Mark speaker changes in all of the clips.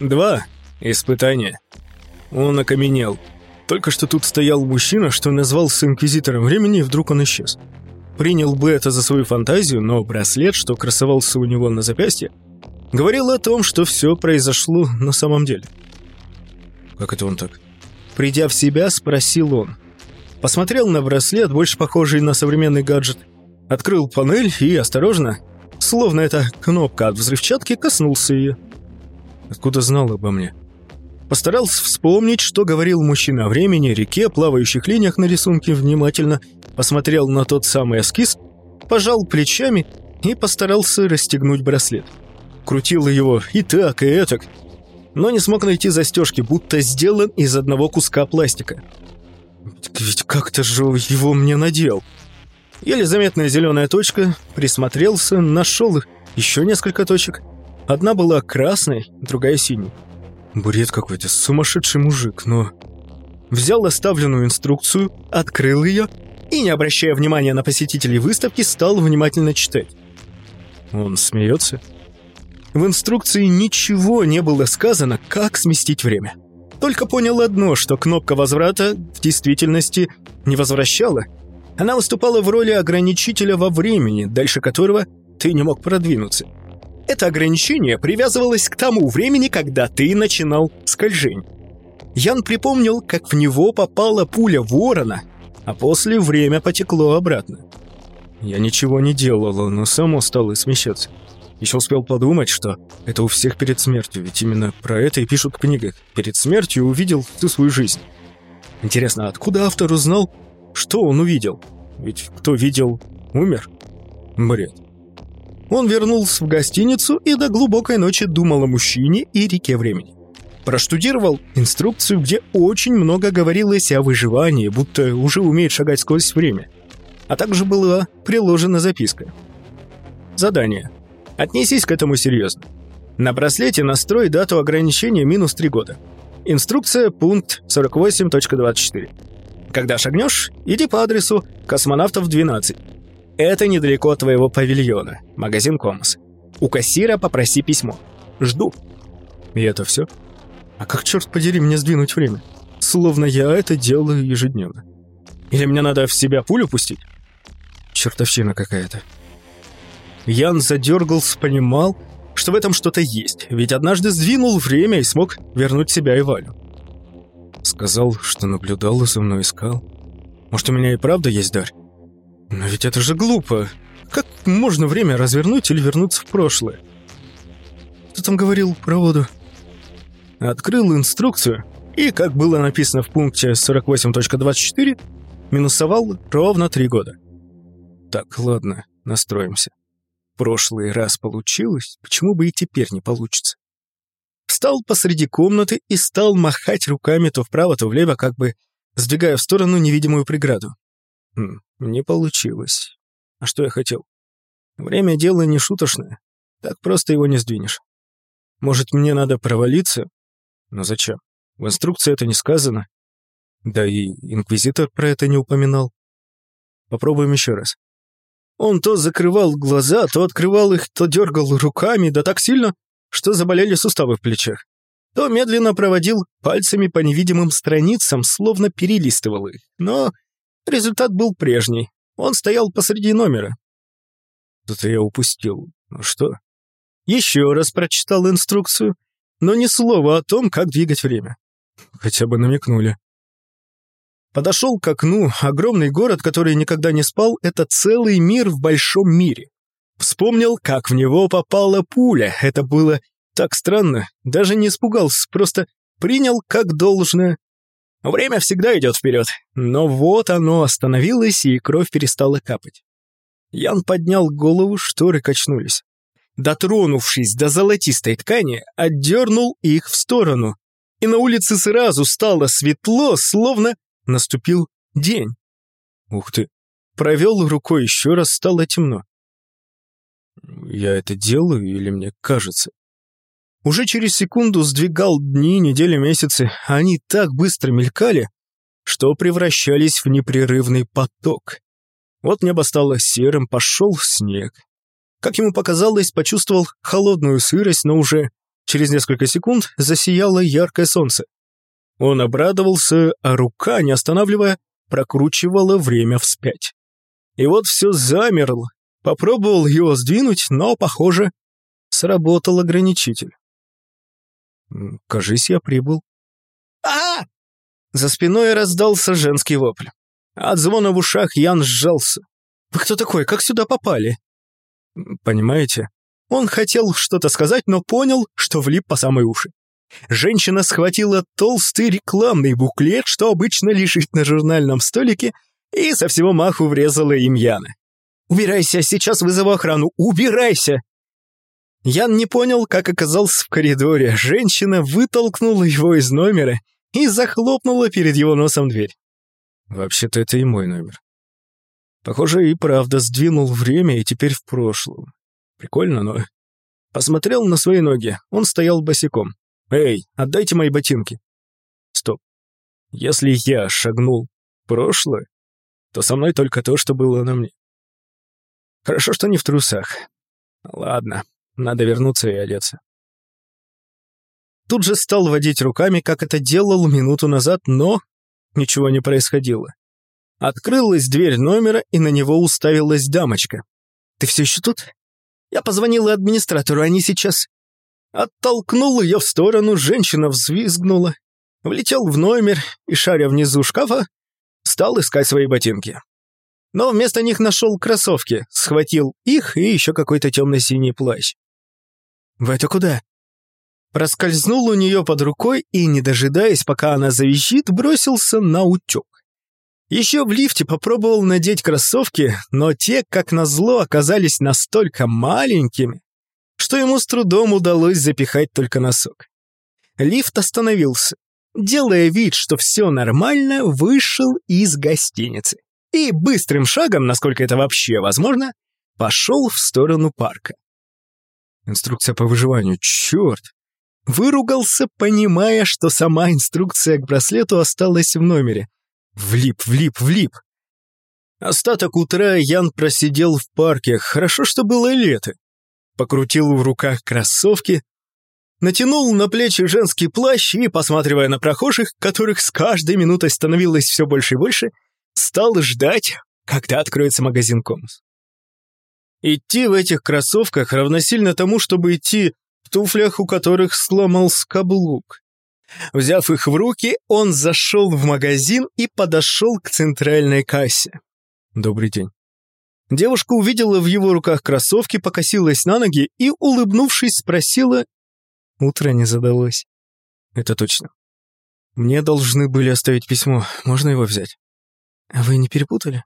Speaker 1: Два. Испытания. Он окаменел. Только что тут стоял мужчина, что назвался инквизитором времени, и вдруг он исчез. Принял бы это за свою фантазию, но браслет, что красовался у него на запястье, говорил о том, что все произошло на самом деле. Как это он так? Придя в себя, спросил он. Посмотрел на браслет, больше похожий на современный гаджет. Открыл панель и осторожно, словно это кнопка от взрывчатки, коснулся ее. Откуда знал обо мне? Постарался вспомнить, что говорил мужчина о времени, реке, плавающих линиях на рисунке, внимательно посмотрел на тот самый эскиз, пожал плечами и постарался расстегнуть браслет. Крутил его и так, и этак, но не смог найти застежки, будто сделан из одного куска пластика. Ведь как-то же его мне надел. Еле заметная зеленая точка, присмотрелся, нашел еще несколько точек. Одна была красной, другая синей. Бред какой-то, сумасшедший мужик, но... Взял оставленную инструкцию, открыл ее и, не обращая внимания на посетителей выставки, стал внимательно читать. Он смеется? В инструкции ничего не было сказано, как сместить время. Только понял одно, что кнопка возврата в действительности не возвращала. Она выступала в роли ограничителя во времени, дальше которого ты не мог продвинуться. Это ограничение привязывалось к тому времени, когда ты начинал скольжень. Ян припомнил, как в него попала пуля ворона, а после время потекло обратно. Я ничего не делала, но само стало смещаться. Еще успел подумать, что это у всех перед смертью, ведь именно про это и пишут в книгах. Перед смертью увидел всю свою жизнь. Интересно, откуда автор узнал, что он увидел? Ведь кто видел, умер. Бред. Он вернулся в гостиницу и до глубокой ночи думал о мужчине и реке времени. Проштудировал инструкцию, где очень много говорилось о выживании, будто уже умеет шагать сквозь время. А также была приложена записка. Задание. Отнесись к этому серьезно. На браслете настрой дату ограничения минус 3 года. Инструкция пункт 48.24. Когда шагнешь, иди по адресу космонавтов 12. Это недалеко от твоего павильона, магазин Комос. У кассира попроси письмо. Жду. И это все? А как, черт подери, мне сдвинуть время? Словно я это делаю ежедневно. Или мне надо в себя пулю пустить? Чертовщина какая-то. Ян задергался, понимал, что в этом что-то есть, ведь однажды сдвинул время и смог вернуть себя и Валю. Сказал, что наблюдал и за мной искал. Может, у меня и правда есть дар? Но ведь это же глупо. Как можно время развернуть или вернуться в прошлое? Кто там говорил про воду? Открыл инструкцию и, как было написано в пункте 48.24, минусовал ровно три года. Так, ладно, настроимся. Прошлый раз получилось, почему бы и теперь не получится? Встал посреди комнаты и стал махать руками то вправо, то влево, как бы сдвигая в сторону невидимую преграду. Хм, не получилось. А что я хотел? Время дело не шуточное. Так просто его не сдвинешь. Может, мне надо провалиться? Но зачем? В инструкции это не сказано. Да и инквизитор про это не упоминал. Попробуем еще раз. Он то закрывал глаза, то открывал их, то дергал руками, да так сильно, что заболели суставы в плечах. То медленно проводил пальцами по невидимым страницам, словно перелистывал их. Но Результат был прежний. Он стоял посреди номера. Тут я упустил. Ну что? Еще раз прочитал инструкцию, но ни слова о том, как двигать время. Хотя бы намекнули. Подошел к окну. Огромный город, который никогда не спал, это целый мир в большом мире. Вспомнил, как в него попала пуля. Это было так странно. Даже не испугался, просто принял как должное. Время всегда идет вперед. Но вот оно остановилось, и кровь перестала капать. Ян поднял голову, шторы качнулись. Дотронувшись до золотистой ткани, отдернул их в сторону. И на улице сразу стало светло, словно наступил день. Ух ты! Провел рукой еще раз, стало темно. Я это делаю или мне кажется? Уже через секунду сдвигал дни, недели, месяцы, они так быстро мелькали, что превращались в непрерывный поток. Вот небо стало серым, пошел снег. Как ему показалось, почувствовал холодную сырость, но уже Через несколько секунд засияло яркое солнце. Он обрадовался, а рука, не останавливая, прокручивала время вспять. И вот все замерло. Попробовал его сдвинуть, но, похоже, сработал ограничитель. Кажись, я прибыл. а, За спиной раздался женский вопль. От звона в ушах Ян сжался. «Вы кто такой? Как сюда попали?» «Понимаете?» Он хотел что-то сказать, но понял, что влип по самые уши. Женщина схватила толстый рекламный буклет, что обычно лежит на журнальном столике, и со всего маху врезала им Яна. «Убирайся, сейчас вызову охрану, убирайся!» Ян не понял, как оказался в коридоре. Женщина вытолкнула его из номера и захлопнула перед его носом дверь. Вообще-то это и мой номер. Похоже, и правда сдвинул время и теперь в прошлом. Прикольно, но... Посмотрел на свои ноги. Он стоял босиком. «Эй, отдайте мои ботинки!» Стоп. Если я шагнул в прошлое, то со мной только то, что было на мне. Хорошо, что не в трусах. Ладно, надо вернуться и одеться. Тут же стал водить руками, как это делал минуту назад, но ничего не происходило. Открылась дверь номера, и на него уставилась дамочка. «Ты все еще тут?» «Я позвонила администратору, они сейчас...» Оттолкнул ее в сторону, женщина взвизгнула. Влетел в номер и, шаря внизу шкафа, стал искать свои ботинки. Но вместо них нашел кроссовки, схватил их и еще какой-то темно-синий плащ. «Вы это куда?» Проскользнул у нее под рукой и, не дожидаясь, пока она завещит, бросился на утек. Еще в лифте попробовал надеть кроссовки, но те, как назло, оказались настолько маленькими, что ему с трудом удалось запихать только носок. Лифт остановился. Делая вид, что все нормально, вышел из гостиницы. И быстрым шагом, насколько это вообще возможно, пошел в сторону парка. Инструкция по выживанию, черт! Выругался, понимая, что сама инструкция к браслету осталась в номере. Влип, влип, влип. Остаток утра Ян просидел в парке, хорошо, что было лето. Покрутил в руках кроссовки, натянул на плечи женский плащ и, посматривая на прохожих, которых с каждой минутой становилось все больше и больше, стал ждать, когда откроется магазин Комус. Идти в этих кроссовках равносильно тому, чтобы идти в туфлях, у которых сломался каблук. Взяв их в руки, он зашел в магазин и подошел к центральной кассе. «Добрый день». Девушка увидела в его руках кроссовки, покосилась на ноги и, улыбнувшись, спросила... Утро не задалось. «Это точно. Мне должны были оставить письмо. Можно его взять?» «А вы не перепутали?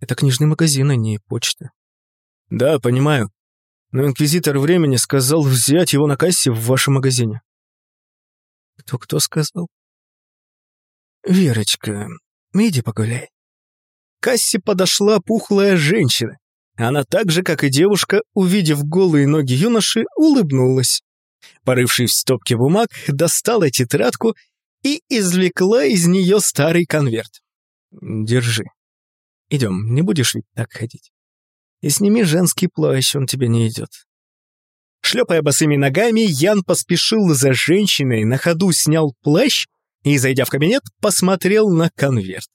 Speaker 1: Это книжный магазин, а не почта». «Да, понимаю. Но инквизитор времени сказал взять его на кассе в вашем магазине». «Кто-кто сказал?» «Верочка, иди погуляй». К кассе подошла пухлая женщина. Она так же, как и девушка, увидев голые ноги юноши, улыбнулась. Порывшись в стопке бумаг, достала тетрадку и извлекла из нее старый конверт. Держи. Идем, не будешь ведь так ходить. И сними женский плащ, он тебе не идет. Шлепая босыми ногами, Ян поспешил за женщиной, на ходу снял плащ и, зайдя в кабинет, посмотрел на конверт.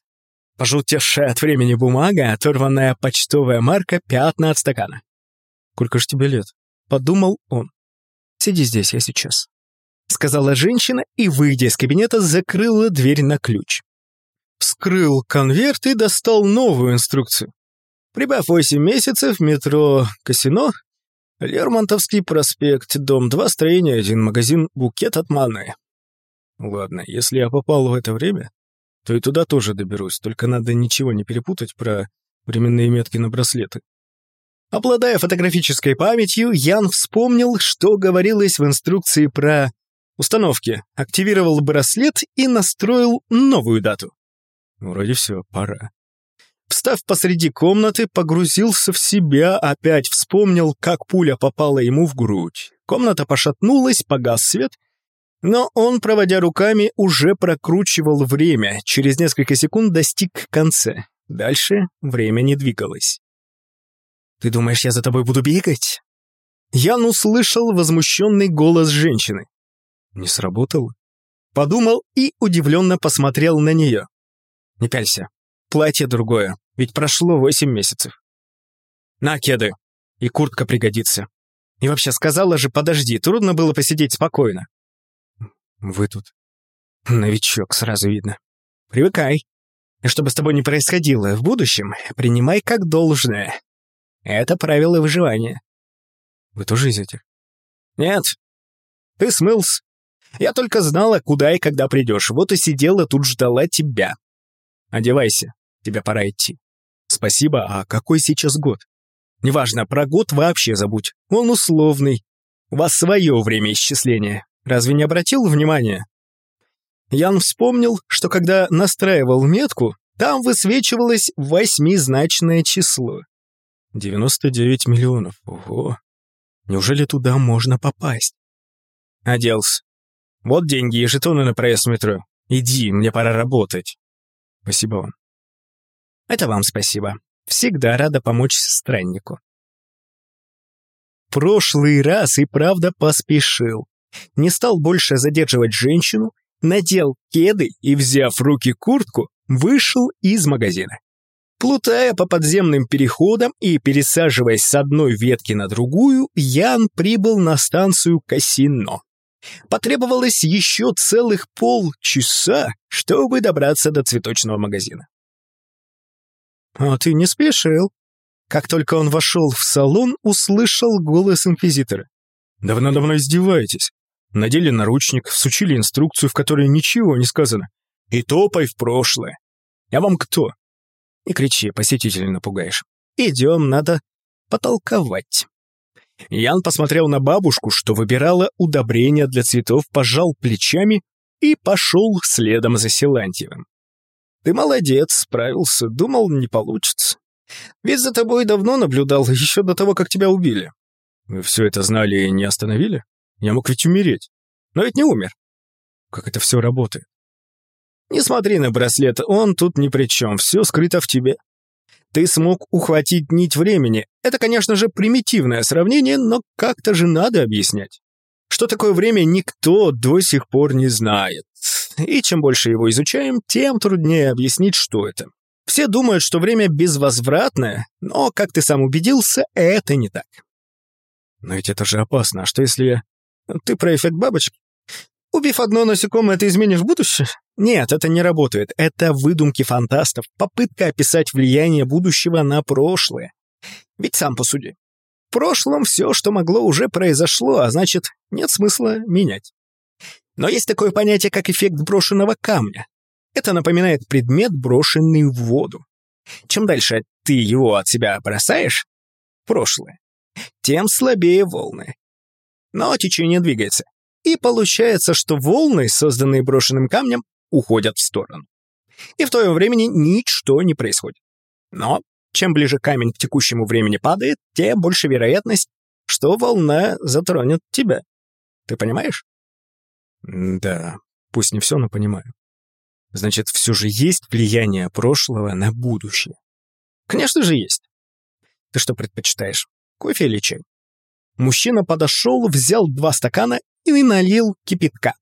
Speaker 1: Пожелтевшая от времени бумага, оторванная почтовая марка, пятна от стакана. «Сколько ж тебе лет?» — подумал он. «Сиди здесь, я сейчас», — сказала женщина и, выйдя из кабинета, закрыла дверь на ключ вскрыл конверт и достал новую инструкцию. Прибав 8 месяцев, метро Касино, Лермонтовский проспект, дом 2, строение 1, магазин «Букет от Маны». Ладно, если я попал в это время, то и туда тоже доберусь, только надо ничего не перепутать про временные метки на браслеты. Обладая фотографической памятью, Ян вспомнил, что говорилось в инструкции про установки, активировал браслет и настроил новую дату. Вроде все, пора. Встав посреди комнаты, погрузился в себя, опять вспомнил, как пуля попала ему в грудь. Комната пошатнулась, погас свет, но он, проводя руками, уже прокручивал время, через несколько секунд достиг конца. Дальше время не двигалось. «Ты думаешь, я за тобой буду бегать?» Ян услышал возмущенный голос женщины. Не сработало? Подумал и удивленно посмотрел на нее. Не пялься. Платье другое, ведь прошло восемь месяцев. На, кеды. И куртка пригодится. И вообще, сказала же, подожди, трудно было посидеть спокойно. Вы тут. Новичок, сразу видно. Привыкай. И что бы с тобой ни происходило в будущем, принимай как должное. Это правило выживания. Вы тоже из этих? Нет. Ты смылся. Я только знала, куда и когда придешь. Вот и сидела тут ждала тебя. Одевайся, тебе пора идти. Спасибо, а какой сейчас год? Неважно, про год вообще забудь. Он условный. У вас свое время исчисления. Разве не обратил внимания? Ян вспомнил, что когда настраивал метку, там высвечивалось восьмизначное число. 99 миллионов. Ого. Неужели туда можно попасть? Оделся. Вот деньги и жетоны на проезд метро. Иди, мне пора работать. Спасибо вам. Это вам спасибо. Всегда рада помочь страннику. Прошлый раз и правда поспешил. Не стал больше задерживать женщину, надел кеды и, взяв в руки куртку, вышел из магазина. Плутая по подземным переходам и пересаживаясь с одной ветки на другую, Ян прибыл на станцию Касино. Потребовалось еще целых полчаса, чтобы добраться до цветочного магазина. «А ты не спешил». Как только он вошел в салон, услышал голос инквизитора. «Да вы надо мной издеваетесь. Надели наручник, всучили инструкцию, в которой ничего не сказано. И топай в прошлое. Я вам кто?» «Не кричи, посетителя напугаешь. Идем, надо потолковать». Ян посмотрел на бабушку, что выбирала удобрения для цветов, пожал плечами и пошел следом за Силантьевым. Ты молодец, справился. Думал, не получится. Ведь за тобой давно наблюдал, еще до того, как тебя убили. Вы все это знали и не остановили? Я мог ведь умереть. Но ведь не умер. Как это все работает? Не смотри на браслет, он тут ни при чем, все скрыто в тебе. Ты смог ухватить нить времени. Это, конечно же, примитивное сравнение, но как-то же надо объяснять. Что такое время, никто до сих пор не знает. И чем больше его изучаем, тем труднее объяснить, что это. Все думают, что время безвозвратное, но, как ты сам убедился, это не так. Но ведь это же опасно. А что если... Ты про эффект бабочки? Убив одно насекомое, ты изменишь будущее? Нет, это не работает. Это выдумки фантастов, попытка описать влияние будущего на прошлое. Ведь сам посуди. В прошлом все, что могло, уже произошло, а значит, нет смысла менять. Но есть такое понятие, как эффект брошенного камня. Это напоминает предмет, брошенный в воду. Чем дальше ты его от себя бросаешь, прошлое, тем слабее волны. Но течение двигается. И получается, что волны, созданные брошенным камнем, уходят в сторону. И в то времени ничто не происходит. Но чем ближе камень к текущему времени падает, тем больше вероятность, что волна затронет тебя. Ты понимаешь? Да, пусть не все, но понимаю. Значит, все же есть влияние прошлого на будущее. Конечно же есть. Ты что предпочитаешь, кофе или чай? Мужчина подошел, взял два стакана и налил кипятка.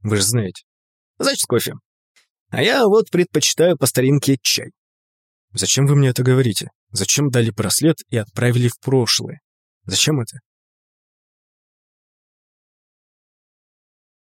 Speaker 1: Вы же знаете. Значит, кофе. А я вот предпочитаю по старинке чай. Зачем вы мне это говорите? Зачем дали браслет и отправили в прошлое? Зачем это?